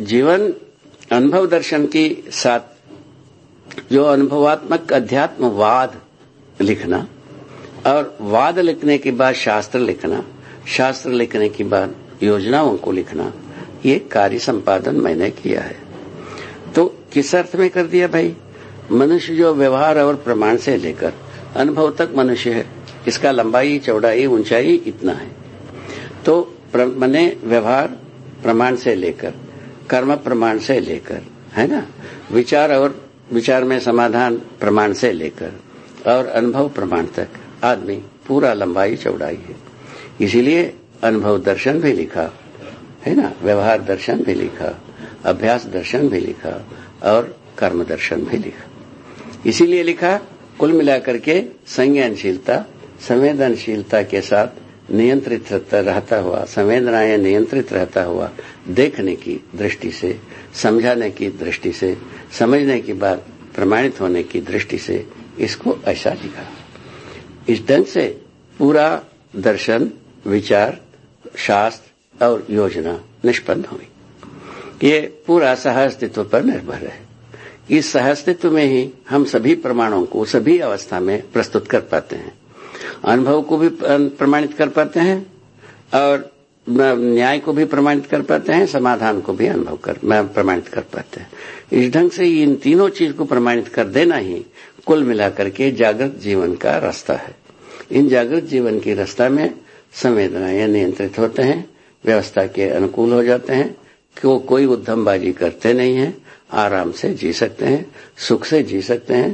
जीवन, अनुभव दर्शन के साथ जो अनुभवात्मक अध्यात्मवाद लिखना और वाद लिखने के बाद शास्त्र लिखना, शास्त्र लिखने के बाद योजनाओं को लिखना, ये कार्य संपादन मैंने किया है। तो किस अर्थ में कर दिया भाई? मनुष्य जो व्यवहार और प्रमाण से लेकर अनुभव तक मनुष्य है, इसका लंबाई, चौड़ाई, ऊंचाई इतना है। तो मैंने व्यवहार, प्रमाण से लेकर कर्म प्रमाण से लेकर, है ना? विचार और विचार में समाधान प्रमाण से लेकर और अनुभव प्रमाण तक। आदमी पूरा लंबाई चौड़ाई है। इसीलिए अनुभव दर्शन भी लिखा, है ना? व्यवहार दर्शन भी लिखा, अभ्यास दर्शन भी लिखा और कर्म दर्शन भी लिखा। इसीलिए लिखा, कुल मिलाकर के संज्ञानशीलता, संवेदनशीलता के साथ नियंत्रित रहता हुआ, संवेदनाएँ नियंत्रित रहता हुआ देखने की दृष्टि से, समझाने की दृष्टि से, समझने की बात प्रमाणित होने की दृष्टि से इसको ऐसा लिखा। इस ढंग से पूरा दर्शन, विचार, शास्त्र और योजना निष्पन्न हुई। ये पूरा सहअस्तित्व पर निर्भर है। इस सहअस्तित्व में ही हम सभी प्रमाणों को सभी अवस्था में प्रस्तुत कर पाते हैं। अनुभव को भी प्रमाणित कर पाते हैं और न्याय को भी प्रमाणित कर पाते हैं, समाधान को भी अनुभव कर प्रमाणित कर पाते हैं। इस ढंग से इन तीनों चीज़ को प्रमाणित कर देना ही कुल मिलाकर के जागृत जीवन का रास्ता है। इन जागृत जीवन की रास्ता में संवेदनाएँ नियंत्रित होते हैं, व्यवस्था के अनुकूल हो जाते हैं वो कोई उद्यमबाजी करते नहीं है, आराम से जी सकते हैं, सुख से जी सकते हैं,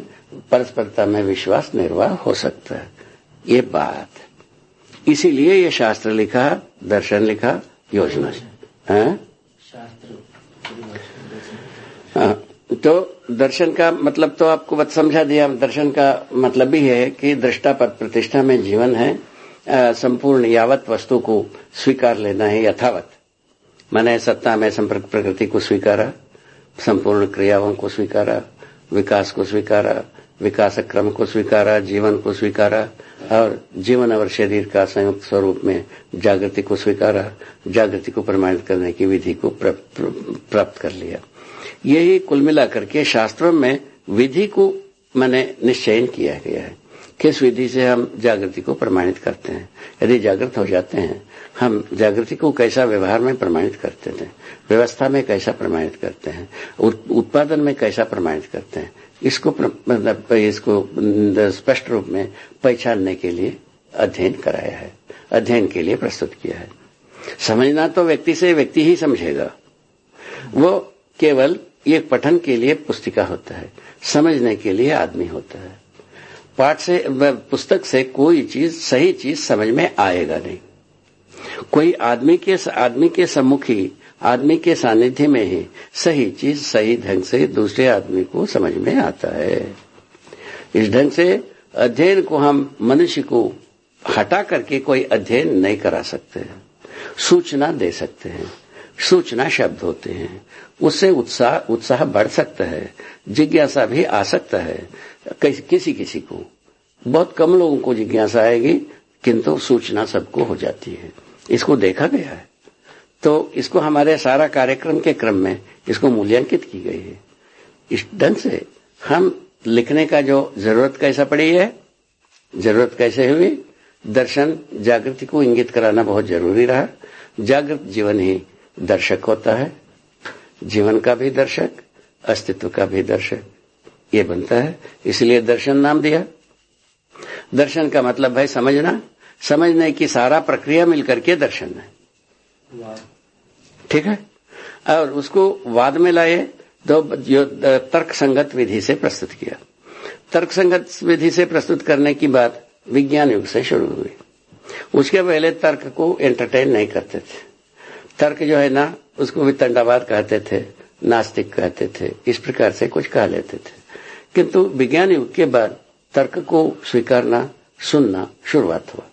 परस्परता में विश्वास निर्वाह हो सकता है। ये बात। इसीलिए ये शास्त्र लिखा, दर्शन लिखा, योजना है? तो दर्शन का मतलब तो आपको बत समझा दिया, दर्शन का मतलब भी है कि दृष्टा पद प्रतिष्ठा में जीवन है संपूर्ण यावत वस्तु को स्वीकार लेना है यथावत। मैंने सत्ता में संपर्क प्रकृति को स्वीकारा, संपूर्ण क्रियाओं को स्वीकारा, विकास को स्वीकारा विकास क्रम को स्वीकारा, जीवन को स्वीकारा और जीवन और शरीर का संयुक्त स्वरूप में जागृति को स्वीकारा, जागृति को प्रमाणित करने की विधि को प्राप्त कर लिया। यही कुल मिलाकर के शास्त्रों में विधि को मैंने निश्चयन किया गया है। किस विधि से हम जागृति को प्रमाणित करते हैं? यदि जागृत हो जाते हैं, हम जागृति को कैसा व्यवहार में प्रमाणित करते थे? व्यवस्था में कैसा प्रमाणित करते हैं? उत्पादन में कैसा प्रमाणित करते हैं? इसको मतलब इसको स्पष्ट रूप में पहचानने के लिए अध्ययन कराया है, अध्ययन के लिए प्रस्तुत किया है। समझना तो व्यक्ति से व्यक्ति ही समझेगा। वो केवल एक पठन के लिए पुस्तिका होता है, समझने के लिए आदमी होता है। पाठ से पुस्तक से कोई चीज़, सही चीज़ समझ में आएगा नहीं। कोई आदमी के आदमी के सम्मुख आदमी के सानिध्य में ही सही चीज़ सही ढंग से दूसरे आदमी को समझ में आता है। इस ढंग से अध्ययन को हम मनुष्य को हटा करके कोई अध्ययन नहीं करा सकते सूचना दे सकते हैं। सूचना शब्द होते हैं। उससे उत्साह उत्साह बढ़ सकता है। जिज्ञासा भी आ सकता है। किसी किसी को। बहुत कम लोगों को जिज्ञासा आएगी, किंतु सूचना सबको हो जाती है। इसको देखा गया है। तो इसको हमारे सारा कार्यक्रम के क्रम में इसको मूल्यांकित की गई है। इस ढंग से हम लिखने का जो ज़रूरत कैसा पड़ी है, ज़रूरत कैसे हुई, दर्शन जागृति को इंगित कराना बहुत ज़रूरी रहा। जागृत जीवन ही दर्शक होता है। जीवन का भी दर्शक, अस्तित्व का भी दर्शक, ये बनता है। इसलिए दर्शन नाम दिया। दर्शन का मतलब है समझना। समझने की सारा प्रक्रिया मिलकर के दर्शन है। ठीक है? और उसको वाद में लाए तो जो तर्क संगत विधि से प्रस्तुत किया। तर्क संगत विधि से प्रस्तुत करने की बात विज्ञान युग से शुरू हुई। उसके पहले तर्क को एंटरटेन नहीं करते थे। तर्क जो है ना, उसको भी तंडावाद कहते थे, नास्तिक कहते थे, इस प्रकार से कुछ कह लेते थे। किंतु विज्ञान युग के बाद तर्क को स्वीकारना, सुनना शुरुआत हुआ।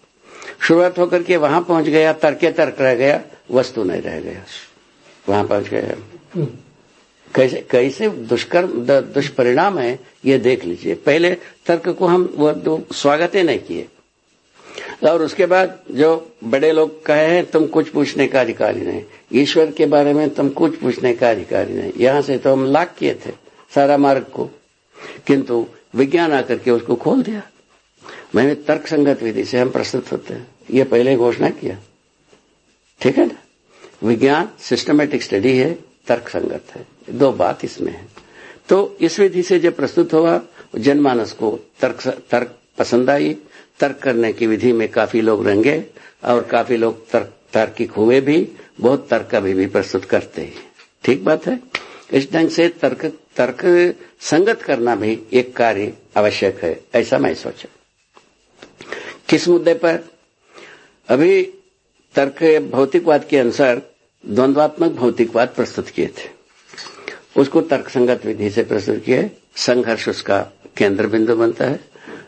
शुरुआत होकर के वहाँ पहुँच गया, तर्क तर्क रह गया। वस्तु नहीं रह गया। वहाँ पहुँच गया कैसे कैसे दुष्कर्म दुष्परिणाम है ये देख लीजिए। पहले तर्क को हम वो स्वागत ही नहीं किए। और उसके बाद जो बड़े लोग कहे हैं तुम कुछ पूछने का अधिकारी नहीं। ईश्वर के बारे में तुम कुछ पूछने का अधिकारी नहीं। यहाँ से तो हम लाख किए थे सारा मार्ग को। किंतु विज्ञान आकर के उसको खोल दिया। मैंने तर्क संगत विधि से हम प्रस्तुत होते हैं। ये पहले घोषणा किया। ठीक है ना? विज्ञान सिस्टमेटिक स्टडी है तर्क संगत है। दो बात इसमें है। तो इस विधि से जब प्रस्तुत हुआ, जनमानस को तर्क तर्क पसंद आई। तर्क करने की विधि में काफ़ी लोग रंगे और काफ़ी लोग तर्क, तार्किक हुए भी। बहुत तर्क अभी भी प्रस्तुत करते हैं। ठीक बात है? इस ढंग से तर्क तर्क संगत करना भी एक कार्य आवश्यक है, ऐसा मैं सोचा। किस मुद्दे पर? अभी तर्क भौतिकवाद के अनुसार द्वंद्वात्मक भौतिकवाद प्रस्तुत किए थे। उसको तर्क संगत विधि से प्रस्तुत किए संघर्ष उसका केंद्र बिंदु बनता है।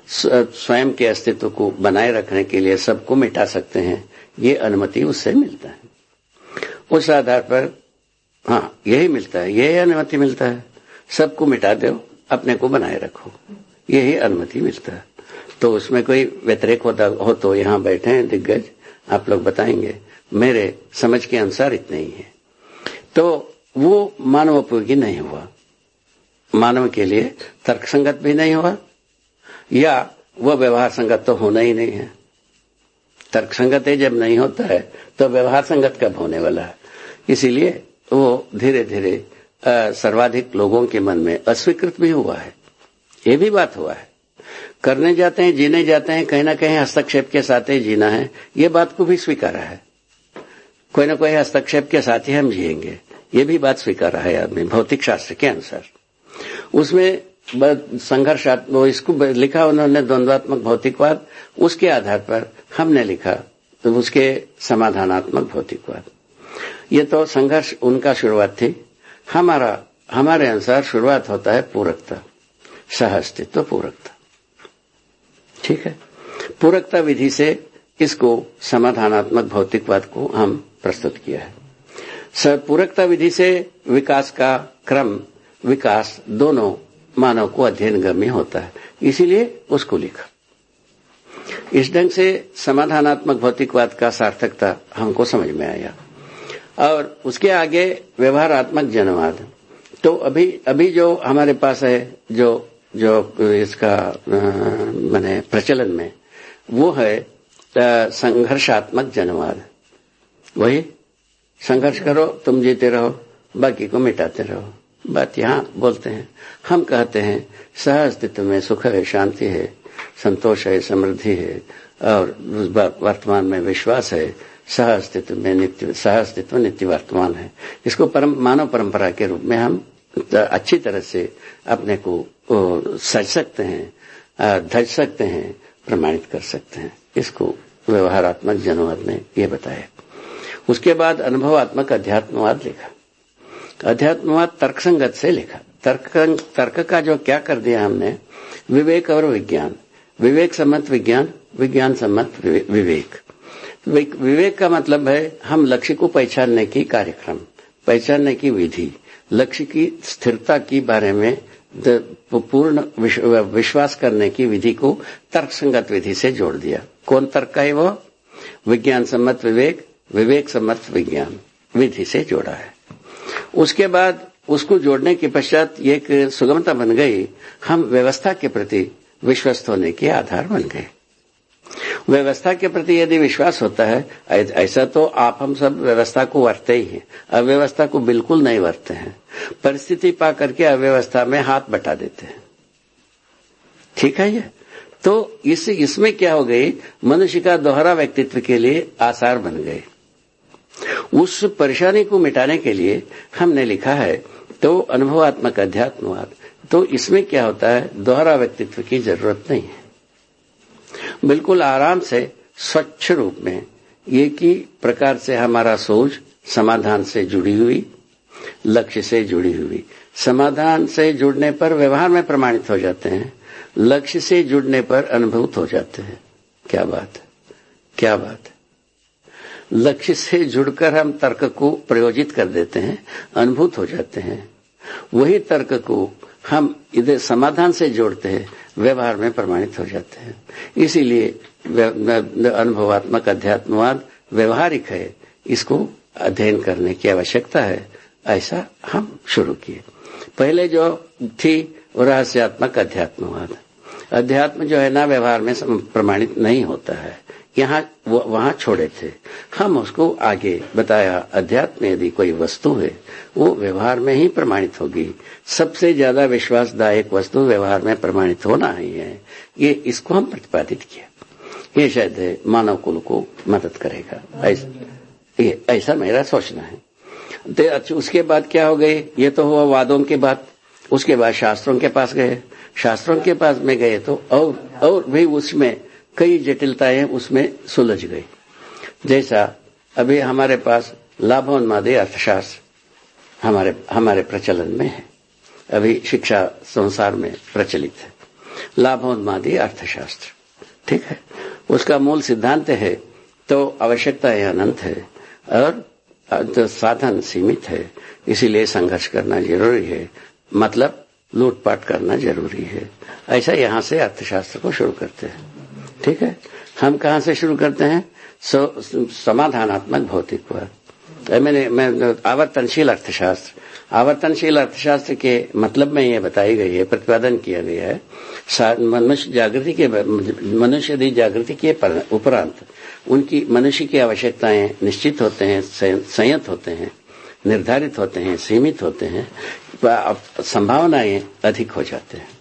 स्वयं के अस्तित्व को बनाए रखने के लिए सबको मिटा सकते हैं। ये अनुमति उससे मिलता है। उस आधार पर हाँ यही मिलता है। यही अनुमति मिलता है। सबको मिटा दो, अपने को बनाए रखो। यही अनुमति मिलता है। तो उसमें कोई व्यतिरिक होता, हो तो यहाँ बैठे हैं दिग्गज। आप लोग बताएँगे। मेरे समझ के अनुसार इतने ही है। तो वो मानव उपयोगी नहीं हुआ। मानव के लिए तर्क संगत भी नहीं हुआ। या वह व्यवहार संगत तो होना ही नहीं है। तर्क संगत जब नहीं होता है तो व्यवहार संगत कब होने वाला है? इसीलिए वो धीरे धीरे सर्वाधिक लोगों के मन में अस्वीकृत भी हुआ है। ये भी बात हुआ है। करने जाते हैं, जीने जाते हैं, कहीं ना कहीं हस्तक्षेप के साथ ही जीना है। ये बात को भी स्वीकारा है। कोई ना कोई हस्तक्षेप के साथ ही हम जिएँगे। ये भी बात स्वीकारा है आदमी भौतिक शास्त्र के अनुसार। उसमें संघर्ष वो इसको लिखा उन्होंने, द्वंद्वात्मक भौतिकवाद, उसके आधार पर हमने लिखा तो उसके समाधानात्मक भौतिकवाद। ये तो संघर्ष उनका शुरुआत थी। हमारा, हमारे अनुसार शुरुआत होता है पूरकता सह अस्तित्व पूरकता। ठीक है? पूरकता विधि से इसको समाधानात्मक भौतिकवाद को हम प्रस्तुत किया है। पूरकता विधि से विकास का क्रम, विकास दोनों मानव को अध्ययनगम्य होता है। इसीलिए उसको लिखा। इस ढंग से समाधानात्मक भौतिकवाद का सार्थकता हमको समझ में आया। और उसके आगे व्यवहारात्मक जनवाद। तो अभी अभी जो हमारे पास है, जो जो इसका मैंने प्रचलन में, वो है संघर्षात्मक जनवाद। वही? संघर्ष करो, तुम जीते रहो, बाकी को मिटाते रहो। बात यहाँ बोलते हैं। हम कहते हैं सह अस्तित्व में सुख है, शांति है, संतोष है, समृद्धि है, और वर्तमान में विश्वास है सह अस्तित्व में नित्य सह अस्तित्व नित्य वर्तमान है। इसको परम, मानव परंपरा के रूप में हम अच्छी तरह से अपने को सज सकते हैं धज सकते हैं, प्रमाणित कर सकते हैं। इसको व्यवहारात्मक जनवाद ने ये बताया। उसके बाद अनुभवात्मक अध्यात्मवाद लिखा। अध्यात्मवाद तर्कसंगत से लिखा। तर्क तर्क का जो क्या कर दिया हमने? विवेक और विज्ञान। विवेक सम्मत विज्ञान विज्ञान सम्मत विवेक। विवेक का मतलब है हम लक्ष्य को पहचानने की कार्यक्रम, पहचानने की विधि। लक्ष्य की, स्थिरता के बारे में पूर्ण विश्वास करने की विधि को तर्क संगत विधि से जोड़ दिया। कौन तर्क का है वो? विज्ञान सम्मत विवेक विवेक सम्मत विज्ञान विधि से जोड़ा है। उसके बाद उसको जोड़ने के पश्चात एक सुगमता बन गई। हम व्यवस्था के प्रति विश्वस्त होने के आधार बन गए। व्यवस्था के प्रति यदि विश्वास होता है ऐसा तो आप, हम सब व्यवस्था को वरते ही हैं। अव्यवस्था को बिल्कुल नहीं वरते हैं। परिस्थिति पा करके अव्यवस्था में हाथ बटा देते हैं। ठीक है ये? तो इस, इसमें क्या हो गई? मनुष्य का दोहरा व्यक्तित्व के लिए आसार बन गए। उस परेशानी को मिटाने के लिए हमने लिखा है तो अनुभवात्मक अध्यात्मवाद तो इसमें क्या होता है? दोहरा व्यक्तित्व की ज़रूरत नहीं है। बिल्कुल आराम से, स्वच्छ रूप में, एक ही प्रकार से हमारा सोच समाधान से जुड़ी हुई, लक्ष्य से जुड़ी हुई। समाधान से जुड़ने पर व्यवहार में प्रमाणित हो जाते हैं, लक्ष्य से जुड़ने पर अनुभूत हो जाते हैं। क्या बात है? क्या बात लक्ष्य से जुड़कर हम तर्क को प्रयोजित कर देते हैं, अनुभूत हो जाते हैं। वही तर्क को हम इधर समाधान से जोड़ते हैं व्यवहार में प्रमाणित हो जाते हैं। इसीलिए अनुभवात्मक, अध्यात्मवाद व्यवहारिक है। इसको अध्ययन करने की आवश्यकता है। ऐसा हम शुरू किए। पहले जो थी वो रहस्यात्मक अध्यात्मवाद। अध्यात्म जो है ना, व्यवहार में प्रमाणित नहीं होता है। यहाँ वहाँ छोड़े थे। हम उसको आगे बताया, अध्यात्म यदि कोई वस्तु है, वो व्यवहार में ही प्रमाणित होगी। सबसे ज़्यादा विश्वासदायक वस्तु व्यवहार में प्रमाणित होना ही है। ये इसको हम प्रतिपादित किया। ये शायद मानव कुल को मदद करेगा। ऐसा ये, ऐसा मेरा सोचना है। तो अच्छा उसके बाद क्या हो गई? ये तो हुआ वादों के बाद। उसके बाद शास्त्रों के पास गए। शास्त्रों के पास में गए तो और और भी उसमें कई जटिलताएँ उसमें सुलझ गई। जैसा अभी हमारे पास लाभोन्मादी अर्थशास्त्र हमारे हमारे प्रचलन में है। अभी शिक्षा संसार में प्रचलित है। लाभोन्मादी अर्थशास्त्र। ठीक है? उसका मूल सिद्धांत है तो आवश्यकताएँ अनंत है और तो साधन सीमित है। इसीलिए संघर्ष करना ज़रूरी है। मतलब लूटपाट करना ज़रूरी है। ऐसा यहाँ से अर्थशास्त्र को शुरू करते हैं। ठीक है? हम कहा से शुरू करते हैं? समाधानात्मक भौतिकवाद मैंने, मैं, आवर्तनशील अर्थशास्त्र। आवर्तनशील अर्थशास्त्र के मतलब में यह बताई गई है, प्रतिपादन किया गया है। मनुष्य जागृति के, मनुष्य यदि जागृति के उपरांत उनकी, मनुष्य की आवश्यकताएँ निश्चित होते हैं संयत होते हैं, निर्धारित होते हैं, सीमित होते हैं संभावनाएँ अधिक हो जाते हैं।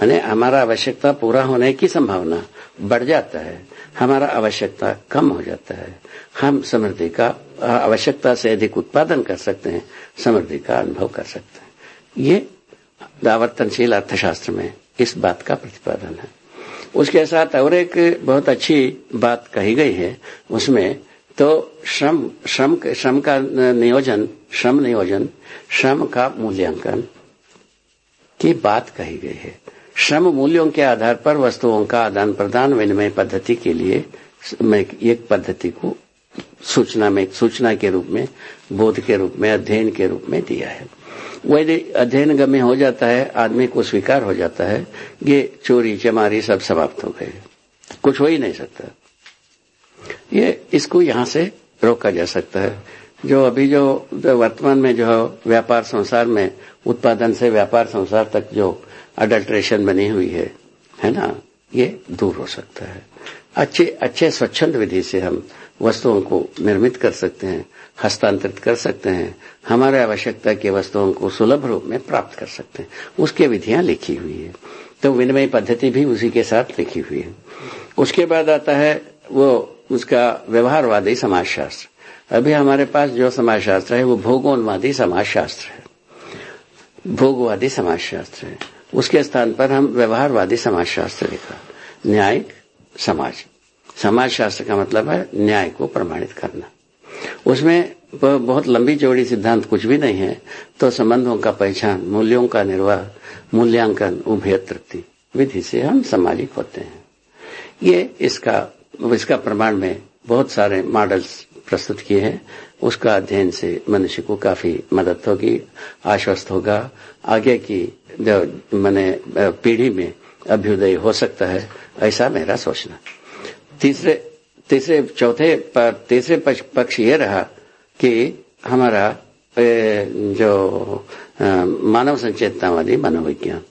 मैंने हमारा आवश्यकता पूरा होने की संभावना बढ़ जाता है, हमारा आवश्यकता कम हो जाता है। हम समृद्धि का आवश्यकता से अधिक उत्पादन कर सकते हैं, समृद्धि का अनुभव कर सकते हैं। ये दावर्तनशील अर्थशास्त्र में इस बात का प्रतिपादन है। उसके साथ और एक बहुत अच्छी बात कही गई है, उसमें तो श्रम श्रम श्रम का नियोजन, श्रम नियोजन, श्रम का मूल्यांकन की बात कही गई है। श्रम मूल्यों के आधार पर, वस्तुओं का आदान प्रदान, विनिमय पद्धति के लिए मैं एक पद्धति को सूचना में, सूचना के रूप में, बोध के रूप में, अध्ययन के रूप में दिया है। वही अध्ययन गम्य हो जाता है, आदमी को स्वीकार हो जाता है, ये चोरी, चमारी सब समाप्त हो गए। कुछ हो ही नहीं सकता। ये, इसको यहाँ से रोका जा सकता है। जो अभी जो वर्तमान में जो व्यापार संसार में, उत्पादन से व्यापार संसार तक जो अडल्ट्रेशन बनी हुई है है ना? ये दूर हो सकता है। अच्छे अच्छे स्वच्छंद विधि से हम वस्तुओं को निर्मित कर सकते हैं, हस्तांतरित कर सकते हैं। हमारे आवश्यकता की वस्तुओं को सुलभ रूप में प्राप्त कर सकते हैं। उसके विधियाँ लिखी हुई है। तो विनिमय पद्धति भी उसी के साथ लिखी हुई है। उसके बाद आता है वो, उसका व्यवहारवादी समाजशास्त्र। अभी हमारे पास जो समाजशास्त्र है, वो भोगोन्वादी समाजशास्त्र है। भोगवादी समाजशास्त्र है। उसके स्थान पर हम व्यवहारवादी समाजशास्त्र लिखा न्यायिक समाज। समाज शास्त्र का मतलब है न्याय को प्रमाणित करना। उसमें बहुत लंबी चौड़ी सिद्धांत कुछ भी नहीं है तो संबंधों का पहचान, मूल्यों का निर्वाह, मूल्यांकन, उभय तृप्ति विधि से हम सामाजिक होते हैं। ये इसका इसका प्रमाण में बहुत सारे मॉडल्स प्रस्तुत किए हैं। उसका अध्ययन से मनुष्य को काफ़ी मदद होगी, आश्वस्त होगा। आगे की मैंने पीढ़ी में अभ्युदय हो सकता है, ऐसा मेरा सोचना। तीसरे तीसरे, चौथे पर, तीसरे पक्ष ये रहा कि हमारा जो मानव संचेतनावादी मनोविज्ञान।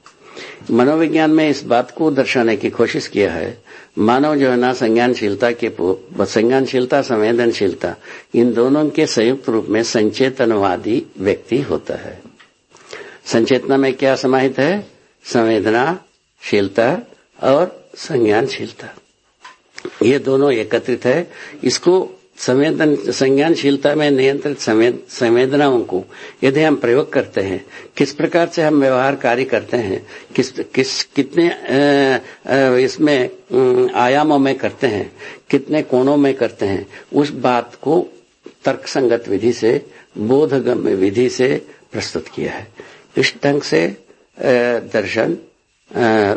मनोविज्ञान में इस बात को दर्शाने की कोशिश किया है, मानव जो है ना संज्ञानशीलता के संज्ञानशीलता, संवेदनशीलता, इन दोनों के संयुक्त रूप में संचेतनवादी व्यक्ति होता है। संचेतना में क्या समाहित है? संवेदनाशीलता और संज्ञानशीलता। ये दोनों एकत्रित है। इसको संवेदन, संज्ञानशीलता में नियंत्रित संवेदनाओं को यदि हम प्रयोग करते हैं, किस प्रकार से हम व्यवहार कार्य करते हैं, किस किस, कितने इसमें आयामों में करते हैं, कितने कोणों में करते हैं, उस बात को तर्कसंगत विधि से, बोधगम्य विधि से प्रस्तुत किया है। इस ढंग से दर्शन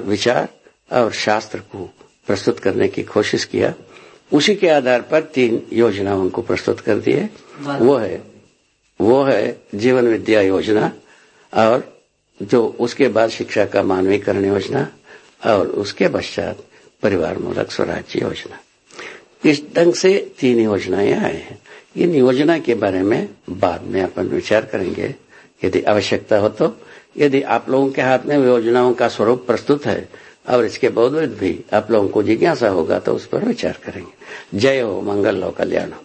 विचार और शास्त्र को प्रस्तुत करने की कोशिश किया। उसी के आधार पर तीन योजना उनको प्रस्तुत कर दिए वो है वो है जीवन विद्या योजना और जो उसके बाद शिक्षा का मानवीकरण योजना और उसके पश्चात परिवार मूलक स्वराज्य योजना। इस ढंग से तीन योजनाएँ आए हैं। इन योजना के बारे में बाद में अपन विचार करेंगे। यदि आवश्यकता हो तो यदि आप लोगों के हाथ में योजनाओं का स्वरूप प्रस्तुत है और इसके बावजूद भी आप लोगों को जिज्ञासा होगा तो उस पर विचार करेंगे। जय हो, मंगल हो, कल्याण हो।